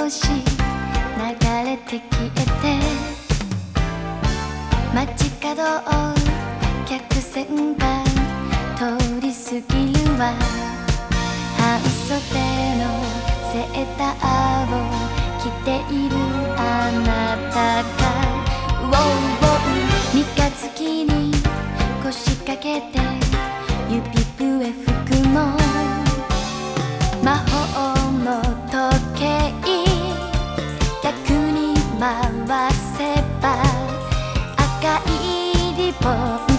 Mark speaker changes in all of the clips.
Speaker 1: 星流れて消えて。街角を客船が Oh.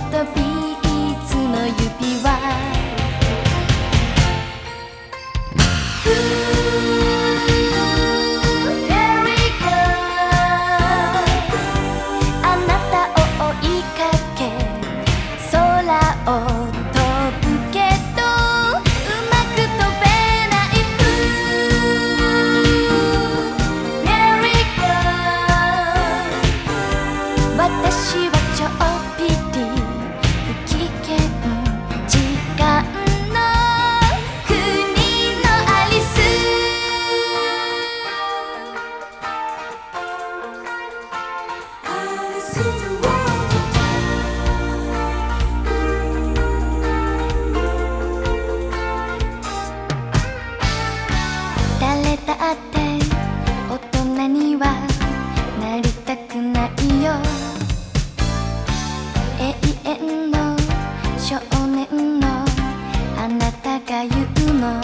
Speaker 1: 誰だって大人にはなりたくないよ。永遠の少年のあなたが言うの。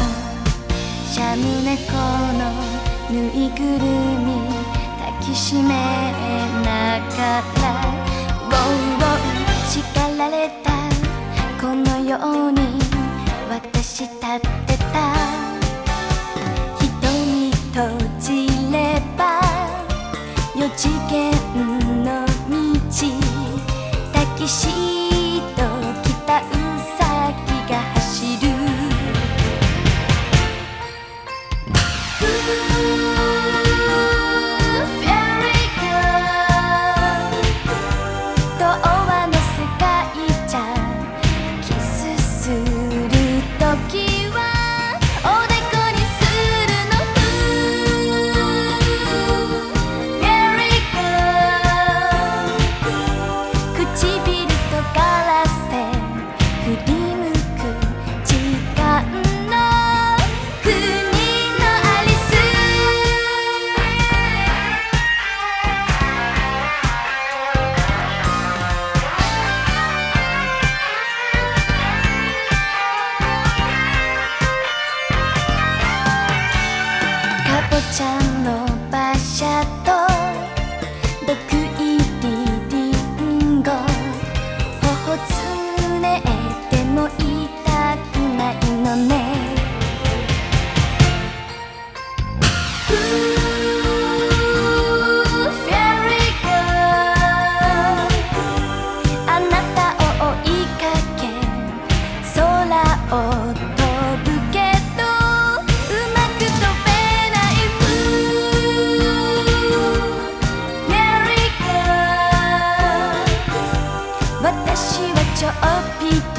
Speaker 1: シャム猫のぬいぐるみ抱きしめる有你。シャと。毒入りリンゴ。頬つねても痛くないのね。あなたをおいかけ空を up, he